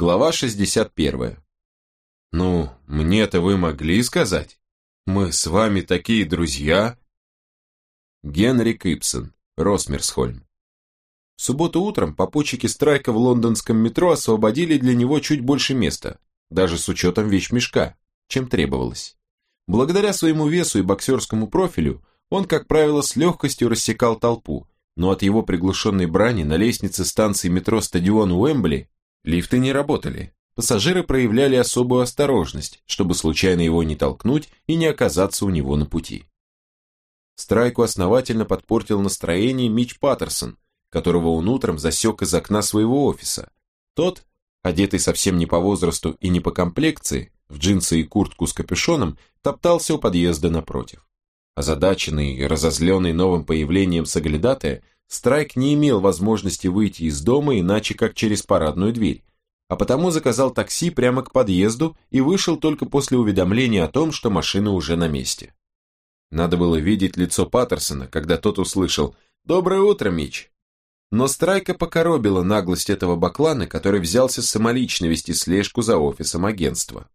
Глава 61. «Ну, мне-то вы могли сказать? Мы с вами такие друзья?» Генрик Ипсон, Росмерсхольм. В субботу утром попутчики Страйка в лондонском метро освободили для него чуть больше места, даже с учетом вещмешка, чем требовалось. Благодаря своему весу и боксерскому профилю, он, как правило, с легкостью рассекал толпу, но от его приглушенной брани на лестнице станции метро стадион Уэмбли Лифты не работали. Пассажиры проявляли особую осторожность, чтобы случайно его не толкнуть и не оказаться у него на пути. Страйку основательно подпортил настроение Мич Паттерсон, которого он утром засек из окна своего офиса. Тот, одетый совсем не по возрасту и не по комплекции, в джинсы и куртку с капюшоном, топтался у подъезда напротив. Озадаченный и разозленный новым появлением соглядатая, Страйк не имел возможности выйти из дома иначе как через парадную дверь, а потому заказал такси прямо к подъезду и вышел только после уведомления о том, что машина уже на месте. Надо было видеть лицо Паттерсона, когда тот услышал «Доброе утро, Мич!». Но Страйка покоробила наглость этого баклана, который взялся самолично вести слежку за офисом агентства.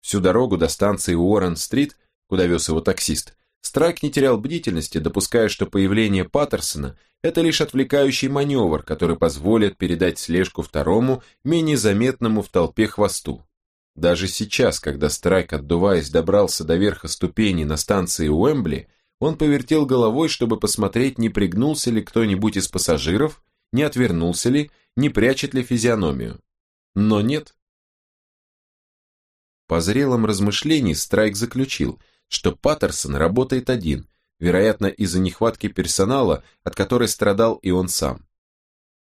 Всю дорогу до станции Уоррен-стрит, куда вез его таксист, Страйк не терял бдительности, допуская, что появление Паттерсона – это лишь отвлекающий маневр, который позволит передать слежку второму, менее заметному в толпе хвосту. Даже сейчас, когда Страйк, отдуваясь, добрался до верха ступени на станции Уэмбли, он повертел головой, чтобы посмотреть, не пригнулся ли кто-нибудь из пассажиров, не отвернулся ли, не прячет ли физиономию. Но нет. По зрелом размышлении Страйк заключил – что Паттерсон работает один, вероятно, из-за нехватки персонала, от которой страдал и он сам.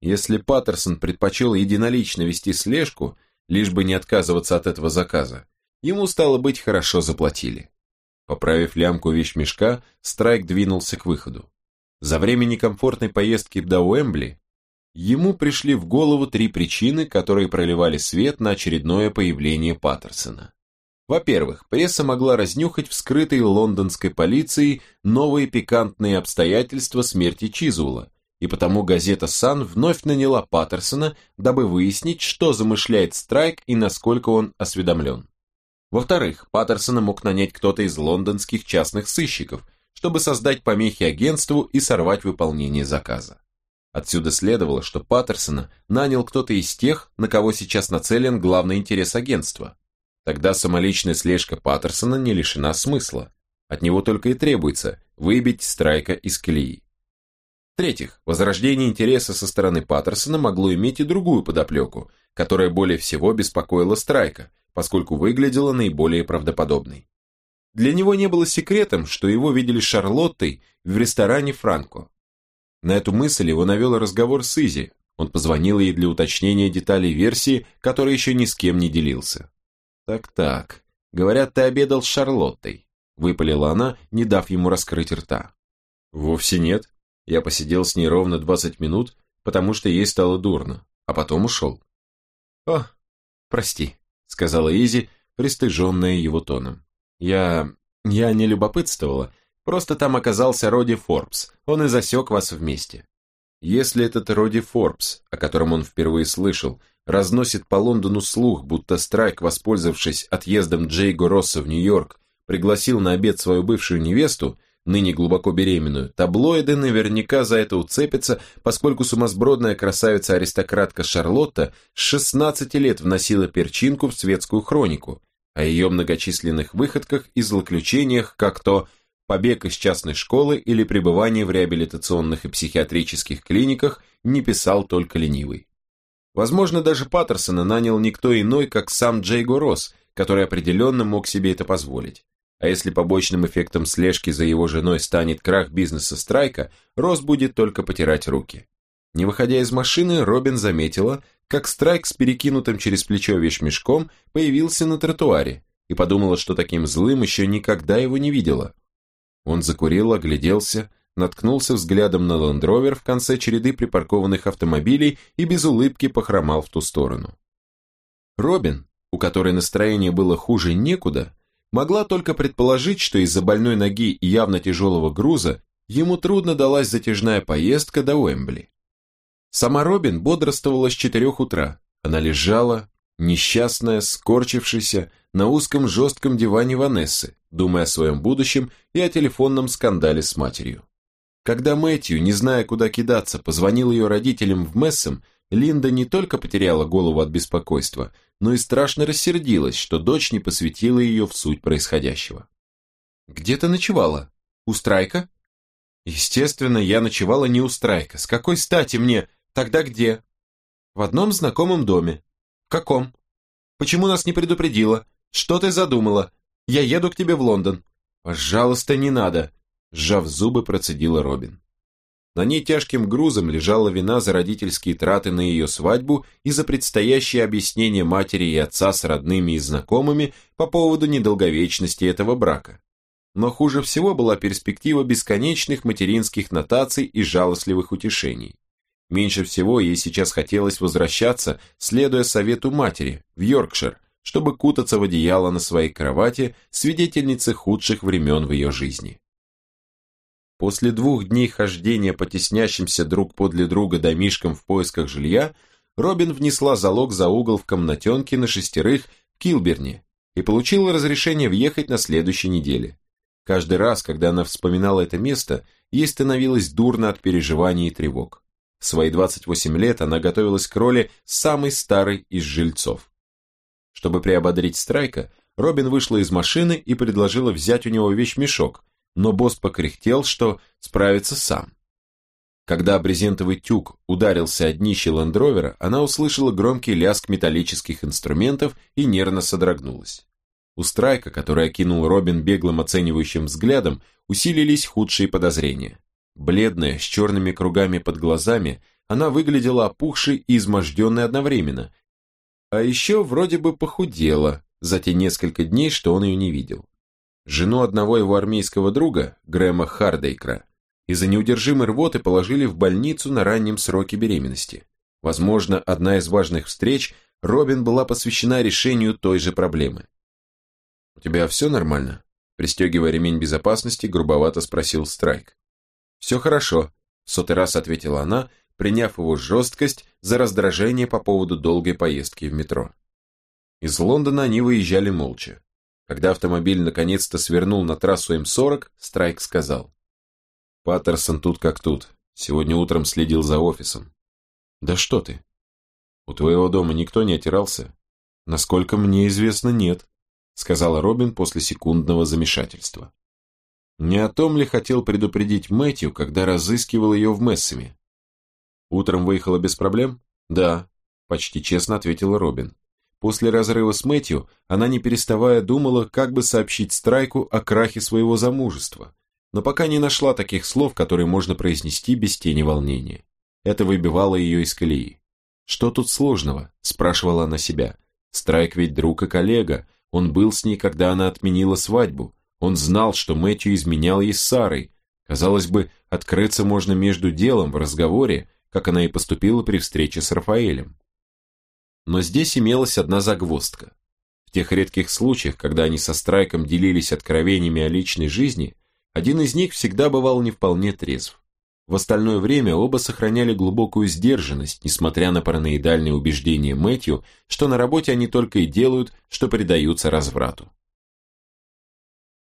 Если Паттерсон предпочел единолично вести слежку, лишь бы не отказываться от этого заказа, ему, стало быть, хорошо заплатили. Поправив лямку вещмешка, Страйк двинулся к выходу. За время некомфортной поездки до Уэмбли ему пришли в голову три причины, которые проливали свет на очередное появление Паттерсона. Во-первых, пресса могла разнюхать вскрытые лондонской полицией новые пикантные обстоятельства смерти Чизула, и потому газета «Сан» вновь наняла Паттерсона, дабы выяснить, что замышляет Страйк и насколько он осведомлен. Во-вторых, Паттерсона мог нанять кто-то из лондонских частных сыщиков, чтобы создать помехи агентству и сорвать выполнение заказа. Отсюда следовало, что Паттерсона нанял кто-то из тех, на кого сейчас нацелен главный интерес агентства, Тогда самоличная слежка Паттерсона не лишена смысла. От него только и требуется выбить Страйка из колеи. В-третьих, возрождение интереса со стороны Паттерсона могло иметь и другую подоплеку, которая более всего беспокоила Страйка, поскольку выглядела наиболее правдоподобной. Для него не было секретом, что его видели Шарлоттой в ресторане Франко. На эту мысль его навел разговор с Изи, он позвонил ей для уточнения деталей версии, которой еще ни с кем не делился. «Так-так, говорят, ты обедал с Шарлоттой», — выпалила она, не дав ему раскрыть рта. «Вовсе нет. Я посидел с ней ровно двадцать минут, потому что ей стало дурно, а потом ушел». «О, прости», — сказала Изи, пристыженная его тоном. «Я... я не любопытствовала, просто там оказался Роди Форбс, он и засек вас вместе». Если этот Роди Форбс, о котором он впервые слышал, разносит по Лондону слух, будто Страйк, воспользовавшись отъездом Джейго Росса в Нью-Йорк, пригласил на обед свою бывшую невесту, ныне глубоко беременную, таблоиды наверняка за это уцепятся, поскольку сумасбродная красавица-аристократка Шарлотта с 16 лет вносила перчинку в светскую хронику, о ее многочисленных выходках и злоключениях, как то побег из частной школы или пребывание в реабилитационных и психиатрических клиниках не писал только ленивый. Возможно, даже Паттерсона нанял никто иной, как сам Джейго Росс, который определенно мог себе это позволить. А если побочным эффектом слежки за его женой станет крах бизнеса Страйка, Росс будет только потирать руки. Не выходя из машины, Робин заметила, как Страйк с перекинутым через плечо вещмешком появился на тротуаре и подумала, что таким злым еще никогда его не видела. Он закурил, огляделся, наткнулся взглядом на лендровер в конце череды припаркованных автомобилей и без улыбки похромал в ту сторону. Робин, у которой настроение было хуже некуда, могла только предположить, что из-за больной ноги и явно тяжелого груза ему трудно далась затяжная поездка до Уэмбли. Сама Робин бодрствовала с четырех утра, Она лежала, несчастная, скорчившаяся, на узком жестком диване Ванессы, думая о своем будущем и о телефонном скандале с матерью. Когда Мэтью, не зная, куда кидаться, позвонил ее родителям в Мессом, Линда не только потеряла голову от беспокойства, но и страшно рассердилась, что дочь не посвятила ее в суть происходящего. «Где ты ночевала? У Страйка?» «Естественно, я ночевала не у Страйка. С какой стати мне? Тогда где?» «В одном знакомом доме». «В каком?» «Почему нас не предупредила? Что ты задумала? Я еду к тебе в Лондон». «Пожалуйста, не надо», – сжав зубы, процедила Робин. На ней тяжким грузом лежала вина за родительские траты на ее свадьбу и за предстоящее объяснение матери и отца с родными и знакомыми по поводу недолговечности этого брака. Но хуже всего была перспектива бесконечных материнских нотаций и жалостливых утешений. Меньше всего ей сейчас хотелось возвращаться, следуя совету матери, в Йоркшир, чтобы кутаться в одеяло на своей кровати, свидетельницы худших времен в ее жизни. После двух дней хождения по теснящимся друг подле друга домишкам в поисках жилья, Робин внесла залог за угол в комнатенке на шестерых в Килберне и получила разрешение въехать на следующей неделе. Каждый раз, когда она вспоминала это место, ей становилось дурно от переживаний и тревог. В свои 28 лет она готовилась к роли самой старой из жильцов. Чтобы приободрить Страйка, Робин вышла из машины и предложила взять у него вещмешок, но босс покряхтел, что справится сам. Когда брезентовый тюк ударился о днище лендровера, она услышала громкий лязг металлических инструментов и нервно содрогнулась. У Страйка, который окинул Робин беглым оценивающим взглядом, усилились худшие подозрения. Бледная, с черными кругами под глазами, она выглядела опухшей и изможденной одновременно, а еще вроде бы похудела за те несколько дней, что он ее не видел. Жену одного его армейского друга, Грэма Хардейкра, из-за неудержимой рвоты положили в больницу на раннем сроке беременности. Возможно, одна из важных встреч Робин была посвящена решению той же проблемы. «У тебя все нормально?» Пристегивая ремень безопасности, грубовато спросил Страйк. «Все хорошо», — в сотый раз ответила она, приняв его жесткость за раздражение по поводу долгой поездки в метро. Из Лондона они выезжали молча. Когда автомобиль наконец-то свернул на трассу М40, Страйк сказал. «Паттерсон тут как тут. Сегодня утром следил за офисом». «Да что ты? У твоего дома никто не отирался?» «Насколько мне известно, нет», сказала Робин после секундного замешательства. Не о том ли хотел предупредить Мэтью, когда разыскивал ее в Мессами? Утром выехала без проблем? Да, почти честно ответила Робин. После разрыва с Мэтью она не переставая думала, как бы сообщить Страйку о крахе своего замужества, но пока не нашла таких слов, которые можно произнести без тени волнения. Это выбивало ее из колеи. «Что тут сложного?» – спрашивала она себя. «Страйк ведь друг и коллега, он был с ней, когда она отменила свадьбу, он знал, что Мэтью изменял ей с Сарой. Казалось бы, открыться можно между делом в разговоре, как она и поступила при встрече с Рафаэлем. Но здесь имелась одна загвоздка. В тех редких случаях, когда они со Страйком делились откровениями о личной жизни, один из них всегда бывал не вполне трезв. В остальное время оба сохраняли глубокую сдержанность, несмотря на параноидальные убеждения Мэтью, что на работе они только и делают, что предаются разврату.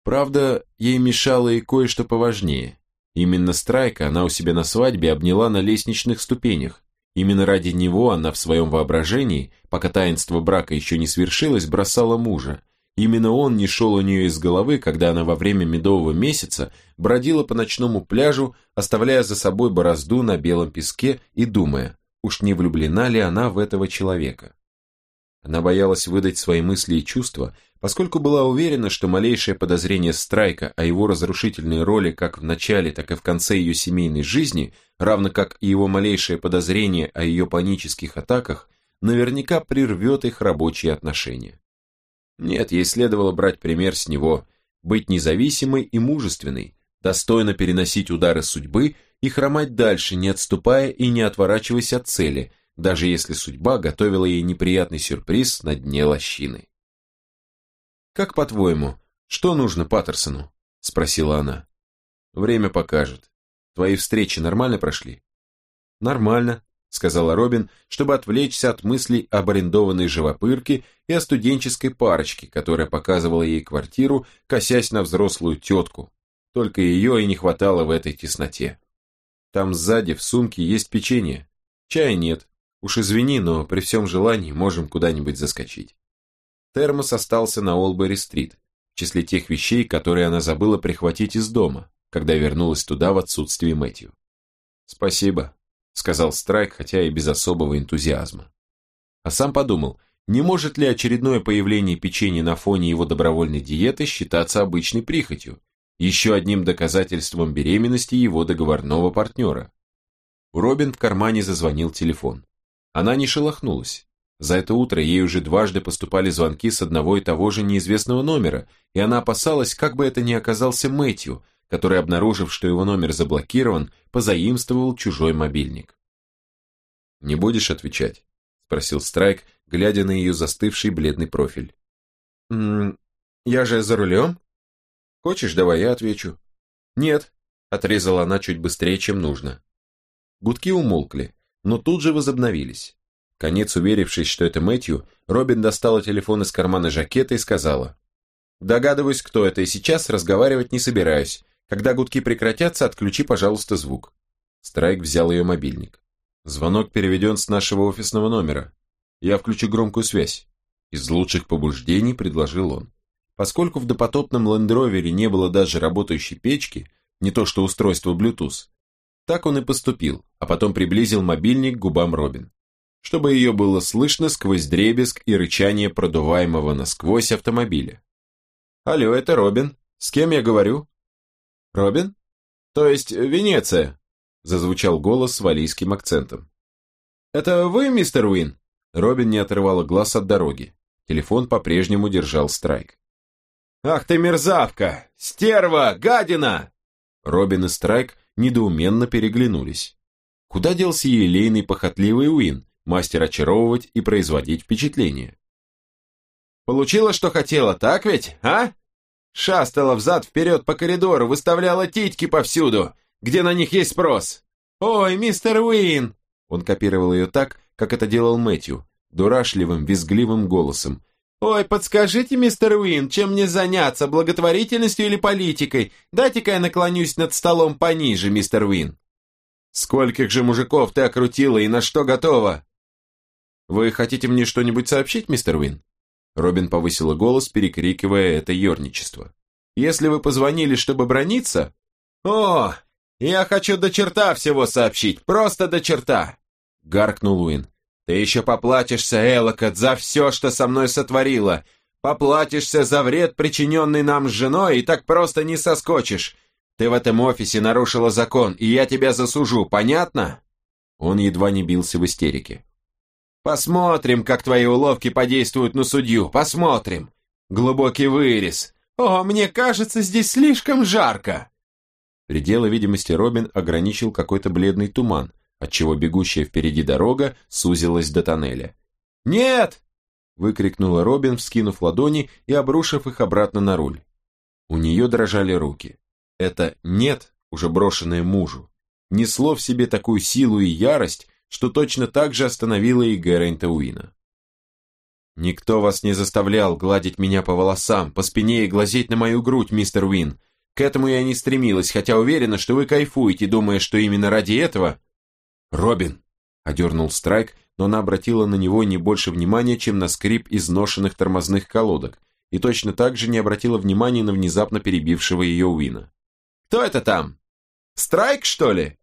Правда, ей мешало и кое-что поважнее. Именно Страйка она у себя на свадьбе обняла на лестничных ступенях, Именно ради него она в своем воображении, пока таинство брака еще не свершилось, бросала мужа. Именно он не шел у нее из головы, когда она во время медового месяца бродила по ночному пляжу, оставляя за собой борозду на белом песке и думая, уж не влюблена ли она в этого человека. Она боялась выдать свои мысли и чувства, поскольку была уверена, что малейшее подозрение Страйка о его разрушительной роли как в начале, так и в конце ее семейной жизни, равно как и его малейшее подозрение о ее панических атаках, наверняка прервет их рабочие отношения. Нет, ей следовало брать пример с него, быть независимой и мужественной, достойно переносить удары судьбы и хромать дальше, не отступая и не отворачиваясь от цели, даже если судьба готовила ей неприятный сюрприз на дне лощины. «Как по-твоему, что нужно Паттерсону?» – спросила она. «Время покажет. Твои встречи нормально прошли?» «Нормально», сказала Робин, чтобы отвлечься от мыслей об арендованной живопырке и о студенческой парочке, которая показывала ей квартиру, косясь на взрослую тетку. Только ее и не хватало в этой тесноте. Там сзади в сумке есть печенье. Чая нет. Уж извини, но при всем желании можем куда-нибудь заскочить. Термос остался на Олбери-стрит, в числе тех вещей, которые она забыла прихватить из дома, когда вернулась туда в отсутствие Мэтью. «Спасибо», — сказал Страйк, хотя и без особого энтузиазма. А сам подумал, не может ли очередное появление печенья на фоне его добровольной диеты считаться обычной прихотью, еще одним доказательством беременности его договорного партнера. У Робин в кармане зазвонил телефон. Она не шелохнулась. За это утро ей уже дважды поступали звонки с одного и того же неизвестного номера, и она опасалась, как бы это ни оказался Мэтью, который, обнаружив, что его номер заблокирован, позаимствовал чужой мобильник. «Не будешь отвечать?» – спросил Страйк, глядя на ее застывший бледный профиль. «М -м, «Я же за рулем?» «Хочешь, давай я отвечу». «Нет», – отрезала она чуть быстрее, чем нужно. Гудки умолкли, но тут же возобновились. Конец уверившись, что это Мэтью, Робин достала телефон из кармана жакета и сказала. «Догадываюсь, кто это, и сейчас разговаривать не собираюсь. Когда гудки прекратятся, отключи, пожалуйста, звук». Страйк взял ее мобильник. Звонок переведен с нашего офисного номера. Я включу громкую связь. Из лучших побуждений предложил он. Поскольку в допотопном лендровере не было даже работающей печки, не то что устройства Bluetooth, так он и поступил, а потом приблизил мобильник к губам Робин, чтобы ее было слышно сквозь дребезг и рычание продуваемого насквозь автомобиля. «Алло, это Робин. С кем я говорю?» «Робин? То есть Венеция?» зазвучал голос с валийским акцентом. «Это вы, мистер Уин?» Робин не отрывала глаз от дороги. Телефон по-прежнему держал страйк. «Ах ты мерзавка! Стерва! Гадина!» Робин и Страйк недоуменно переглянулись. Куда делся елейный похотливый Уин, мастер очаровывать и производить впечатление? «Получила, что хотела, так ведь, а?» Шастала взад-вперед по коридору, выставляла титьки повсюду, где на них есть спрос. «Ой, мистер Уин!» Он копировал ее так, как это делал Мэтью, дурашливым, визгливым голосом. «Ой, подскажите, мистер Уин, чем мне заняться, благотворительностью или политикой? Дайте-ка я наклонюсь над столом пониже, мистер Уин». «Скольких же мужиков ты окрутила и на что готова?» «Вы хотите мне что-нибудь сообщить, мистер Уин?» Робин повысила голос, перекрикивая это ерничество. «Если вы позвонили, чтобы брониться...» «О, я хочу до черта всего сообщить, просто до черта!» Гаркнул Уин. «Ты еще поплатишься, Элокот, за все, что со мной сотворила. Поплатишься за вред, причиненный нам с женой, и так просто не соскочишь. Ты в этом офисе нарушила закон, и я тебя засужу, понятно?» Он едва не бился в истерике. Посмотрим, как твои уловки подействуют на судью, посмотрим. Глубокий вырез. О, мне кажется, здесь слишком жарко. Пределы видимости Робин ограничил какой-то бледный туман, отчего бегущая впереди дорога сузилась до тоннеля. «Нет!» – выкрикнула Робин, вскинув ладони и обрушив их обратно на руль. У нее дрожали руки. Это «нет», уже брошенное мужу, несло в себе такую силу и ярость, что точно так же остановило и Гэррента Уина. «Никто вас не заставлял гладить меня по волосам, по спине и глазеть на мою грудь, мистер Уин. К этому я не стремилась, хотя уверена, что вы кайфуете, думая, что именно ради этого...» «Робин!» — одернул Страйк, но она обратила на него не больше внимания, чем на скрип изношенных тормозных колодок, и точно так же не обратила внимания на внезапно перебившего ее Уина. «Кто это там? Страйк, что ли?»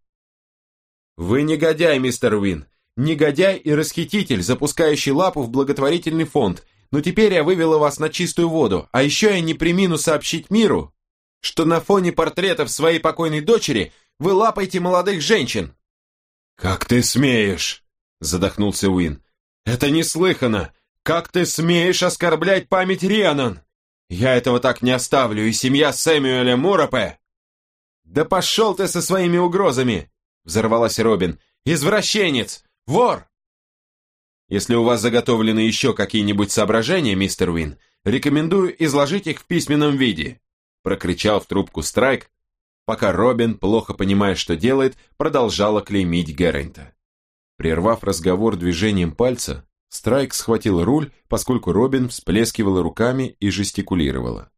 «Вы негодяй, мистер Уин! Негодяй и расхититель, запускающий лапу в благотворительный фонд. Но теперь я вывела вас на чистую воду, а еще я не примину сообщить миру, что на фоне портретов своей покойной дочери вы лапаете молодых женщин». «Как ты смеешь?» – задохнулся Уин. «Это неслыханно! Как ты смеешь оскорблять память Рианан? Я этого так не оставлю, и семья Сэмюэля Муропе...» «Да пошел ты со своими угрозами!» Взорвалась Робин. «Извращенец! Вор!» «Если у вас заготовлены еще какие-нибудь соображения, мистер Уин, рекомендую изложить их в письменном виде», прокричал в трубку Страйк, пока Робин, плохо понимая, что делает, продолжала клеймить Геррента. Прервав разговор движением пальца, Страйк схватил руль, поскольку Робин всплескивала руками и жестикулировала.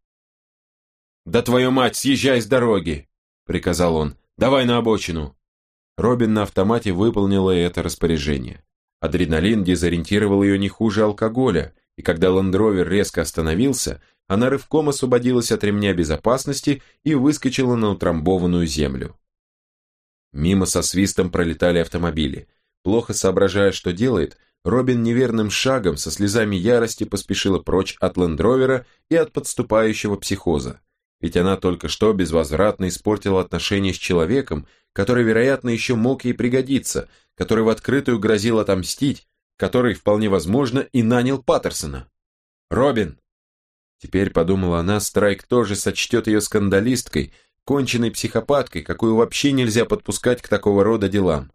«Да твою мать, съезжай с дороги!» — приказал он. «Давай на обочину!» Робин на автомате выполнила это распоряжение. Адреналин дезориентировал ее не хуже алкоголя, и когда ландровер резко остановился, она рывком освободилась от ремня безопасности и выскочила на утрамбованную землю. Мимо со свистом пролетали автомобили. Плохо соображая, что делает, Робин неверным шагом со слезами ярости поспешила прочь от лендровера и от подступающего психоза. Ведь она только что безвозвратно испортила отношения с человеком, который, вероятно, еще мог ей пригодиться, который в открытую грозил отомстить, который, вполне возможно, и нанял Паттерсона. «Робин!» Теперь, подумала она, Страйк тоже сочтет ее скандалисткой, конченной психопаткой, какую вообще нельзя подпускать к такого рода делам.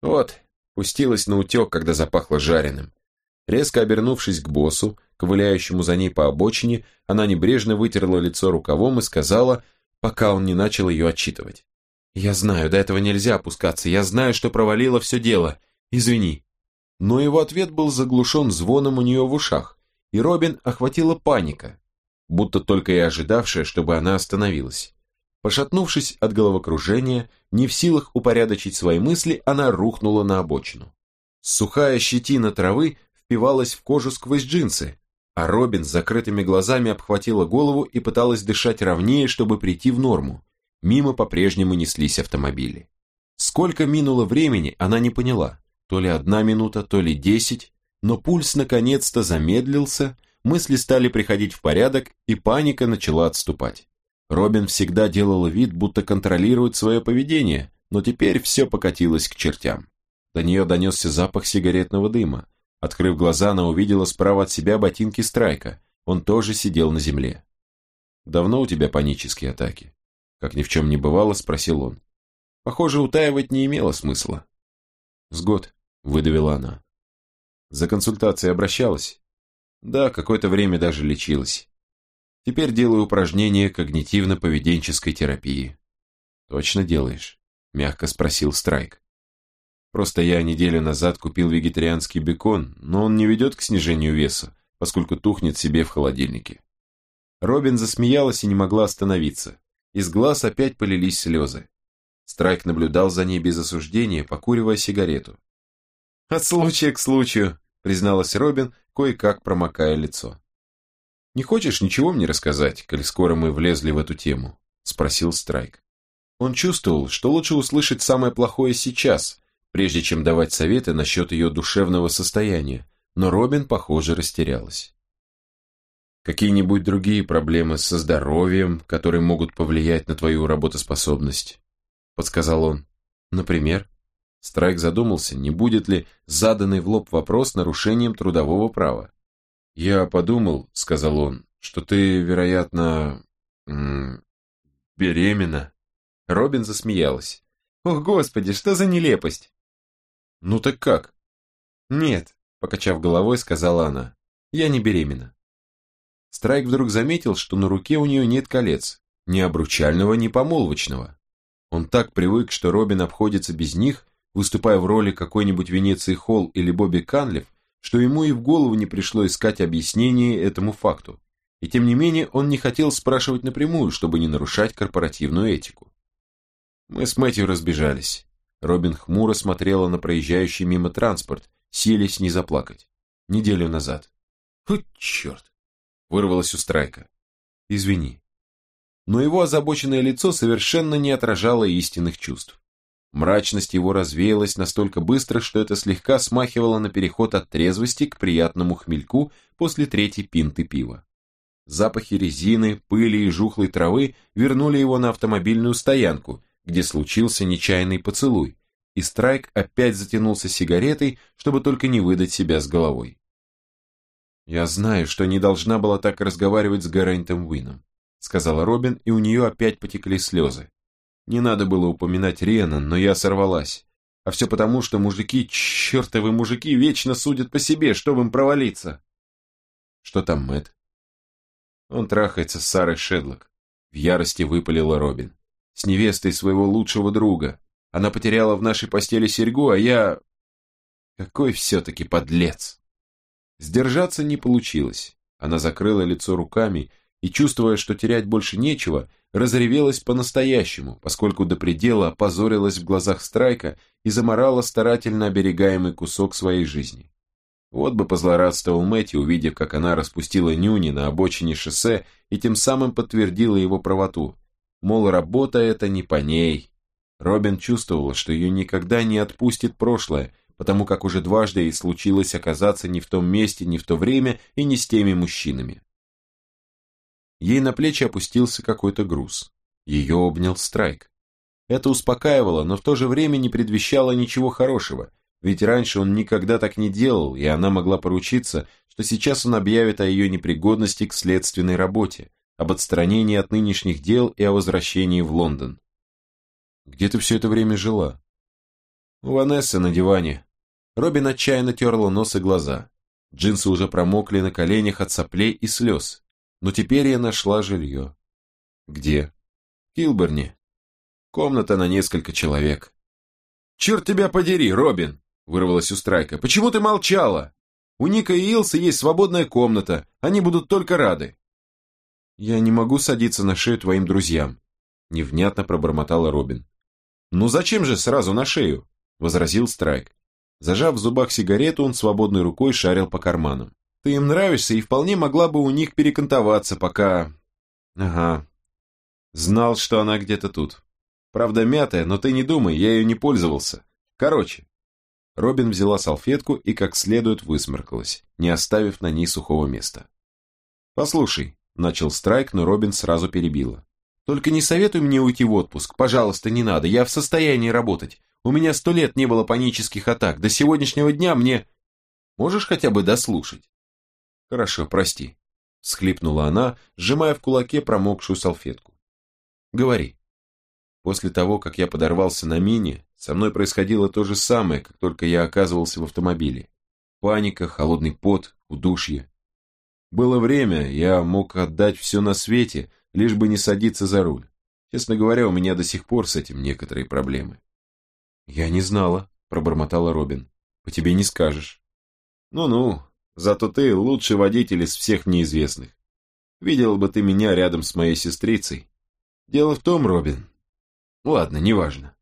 Вот, пустилась на утек, когда запахло жареным. Резко обернувшись к боссу, ковыляющему за ней по обочине, она небрежно вытерла лицо рукавом и сказала, пока он не начал ее отчитывать. «Я знаю, до этого нельзя опускаться, я знаю, что провалила все дело. Извини». Но его ответ был заглушен звоном у нее в ушах, и Робин охватила паника, будто только и ожидавшая, чтобы она остановилась. Пошатнувшись от головокружения, не в силах упорядочить свои мысли, она рухнула на обочину. Сухая щетина травы впивалась в кожу сквозь джинсы, а Робин с закрытыми глазами обхватила голову и пыталась дышать ровнее, чтобы прийти в норму. Мимо по-прежнему неслись автомобили. Сколько минуло времени, она не поняла. То ли одна минута, то ли десять, но пульс наконец-то замедлился, мысли стали приходить в порядок, и паника начала отступать. Робин всегда делала вид, будто контролирует свое поведение, но теперь все покатилось к чертям. До нее донесся запах сигаретного дыма. Открыв глаза, она увидела справа от себя ботинки Страйка. Он тоже сидел на земле. «Давно у тебя панические атаки?» Как ни в чем не бывало, спросил он. Похоже, утаивать не имело смысла. «С год», — выдавила она. «За консультацией обращалась?» «Да, какое-то время даже лечилась. Теперь делаю упражнения когнитивно-поведенческой терапии». «Точно делаешь?» — мягко спросил Страйк. «Просто я неделю назад купил вегетарианский бекон, но он не ведет к снижению веса, поскольку тухнет себе в холодильнике». Робин засмеялась и не могла остановиться. Из глаз опять полились слезы. Страйк наблюдал за ней без осуждения, покуривая сигарету. «От случая к случаю», — призналась Робин, кое-как промокая лицо. «Не хочешь ничего мне рассказать, коль скоро мы влезли в эту тему?» — спросил Страйк. Он чувствовал, что лучше услышать самое плохое сейчас, прежде чем давать советы насчет ее душевного состояния, но Робин, похоже, растерялась. Какие-нибудь другие проблемы со здоровьем, которые могут повлиять на твою работоспособность? Подсказал он. Например? Страйк задумался, не будет ли заданный в лоб вопрос нарушением трудового права. «Я подумал», — сказал он, — «что ты, вероятно, беременна». Робин засмеялась. «Ох, господи, что за нелепость!» «Ну так как?» «Нет», — покачав головой, сказала она, — «я не беременна». Страйк вдруг заметил, что на руке у нее нет колец, ни обручального, ни помолвочного. Он так привык, что Робин обходится без них, выступая в роли какой-нибудь Венеции Холл или Бобби Канлев, что ему и в голову не пришло искать объяснение этому факту. И тем не менее он не хотел спрашивать напрямую, чтобы не нарушать корпоративную этику. Мы с Мэтью разбежались. Робин хмуро смотрела на проезжающий мимо транспорт, силясь не заплакать. Неделю назад. О, черт! вырвалось у Страйка. «Извини». Но его озабоченное лицо совершенно не отражало истинных чувств. Мрачность его развеялась настолько быстро, что это слегка смахивало на переход от трезвости к приятному хмельку после третьей пинты пива. Запахи резины, пыли и жухлой травы вернули его на автомобильную стоянку, где случился нечаянный поцелуй, и Страйк опять затянулся сигаретой, чтобы только не выдать себя с головой. «Я знаю, что не должна была так разговаривать с Гаррентом Уином», сказала Робин, и у нее опять потекли слезы. Не надо было упоминать Риана, но я сорвалась. А все потому, что мужики, чертовы мужики, вечно судят по себе, чтобы им провалиться. Что там Мэтт? Он трахается с Сарой Шедлок. В ярости выпалила Робин. С невестой своего лучшего друга. Она потеряла в нашей постели серьгу, а я... Какой все-таки подлец! Сдержаться не получилось. Она закрыла лицо руками и, чувствуя, что терять больше нечего, разревелась по-настоящему, поскольку до предела опозорилась в глазах Страйка и заморала старательно оберегаемый кусок своей жизни. Вот бы позлорадствовал Мэтью, увидев, как она распустила нюни на обочине шоссе и тем самым подтвердила его правоту. Мол, работа это не по ней. Робин чувствовала, что ее никогда не отпустит прошлое, потому как уже дважды ей случилось оказаться не в том месте, не в то время и не с теми мужчинами. Ей на плечи опустился какой-то груз. Ее обнял Страйк. Это успокаивало, но в то же время не предвещало ничего хорошего, ведь раньше он никогда так не делал, и она могла поручиться, что сейчас он объявит о ее непригодности к следственной работе, об отстранении от нынешних дел и о возвращении в Лондон. «Где ты все это время жила?» «У Ванессы на диване». Робин отчаянно терла нос и глаза. Джинсы уже промокли на коленях от соплей и слез. Но теперь я нашла жилье. Где? В Килберне. Комната на несколько человек. Черт тебя подери, Робин! Вырвалась у Страйка. Почему ты молчала? У Ника и Илса есть свободная комната. Они будут только рады. Я не могу садиться на шею твоим друзьям. Невнятно пробормотала Робин. Ну зачем же сразу на шею? Возразил Страйк. Зажав в зубах сигарету, он свободной рукой шарил по карманам. Ты им нравишься и вполне могла бы у них перекантоваться, пока... Ага. Знал, что она где-то тут. Правда, мятая, но ты не думай, я ее не пользовался. Короче. Робин взяла салфетку и как следует высморкалась, не оставив на ней сухого места. «Послушай», — начал Страйк, но Робин сразу перебила. «Только не советуй мне уйти в отпуск, пожалуйста, не надо, я в состоянии работать. У меня сто лет не было панических атак, до сегодняшнего дня мне...» «Можешь хотя бы дослушать?» «Хорошо, прости», — схлипнула она, сжимая в кулаке промокшую салфетку. «Говори». После того, как я подорвался на мине, со мной происходило то же самое, как только я оказывался в автомобиле. Паника, холодный пот, удушье. Было время, я мог отдать все на свете, лишь бы не садиться за руль. Честно говоря, у меня до сих пор с этим некоторые проблемы. «Я не знала», — пробормотала Робин. «По тебе не скажешь». «Ну-ну, Зато ты лучший водитель из всех неизвестных. Видел бы ты меня рядом с моей сестрицей. Дело в том, Робин. Ладно, неважно.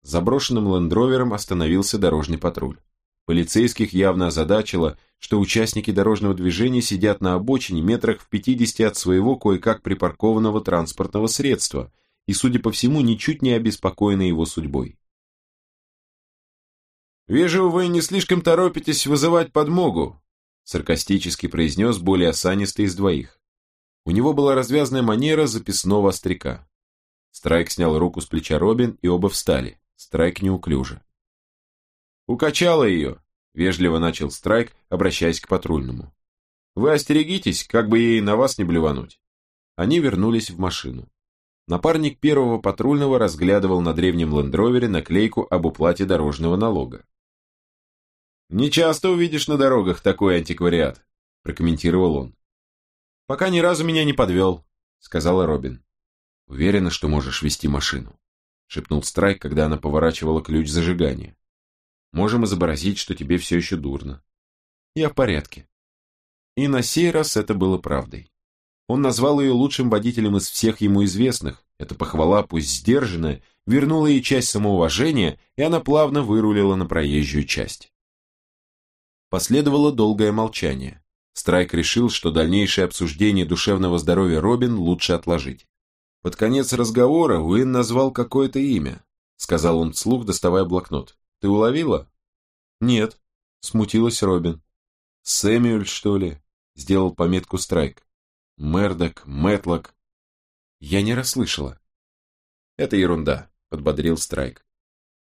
Заброшенным лендровером остановился дорожный патруль. Полицейских явно озадачило, что участники дорожного движения сидят на обочине метрах в 50 от своего кое-как припаркованного транспортного средства и, судя по всему, ничуть не обеспокоены его судьбой. «Вижу, вы не слишком торопитесь вызывать подмогу», саркастически произнес более осанистый из двоих. У него была развязная манера записного остряка. Страйк снял руку с плеча Робин, и оба встали. Страйк неуклюже. «Укачала ее», — вежливо начал Страйк, обращаясь к патрульному. «Вы остерегитесь, как бы ей на вас не блевануть». Они вернулись в машину. Напарник первого патрульного разглядывал на древнем лендровере наклейку об уплате дорожного налога. «Не часто увидишь на дорогах такой антиквариат», – прокомментировал он. «Пока ни разу меня не подвел», – сказала Робин. «Уверена, что можешь вести машину», – шепнул Страйк, когда она поворачивала ключ зажигания. «Можем изобразить, что тебе все еще дурно». «Я в порядке». И на сей раз это было правдой. Он назвал ее лучшим водителем из всех ему известных. Эта похвала, пусть сдержанная, вернула ей часть самоуважения, и она плавно вырулила на проезжую часть. Последовало долгое молчание. Страйк решил, что дальнейшее обсуждение душевного здоровья Робин лучше отложить. Под конец разговора Уин назвал какое-то имя, сказал он вслух, доставая блокнот. Ты уловила? Нет, смутилась Робин. Сэмюэль, что ли? Сделал пометку Страйк. Мердок, Мэтлок. Я не расслышала. Это ерунда, подбодрил Страйк.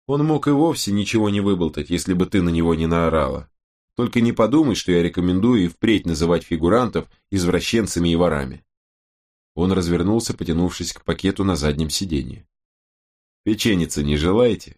Он мог и вовсе ничего не выболтать, если бы ты на него не наорала. Только не подумай, что я рекомендую и впредь называть фигурантов извращенцами и ворами. Он развернулся, потянувшись к пакету на заднем сиденье. «Печеница не желаете?»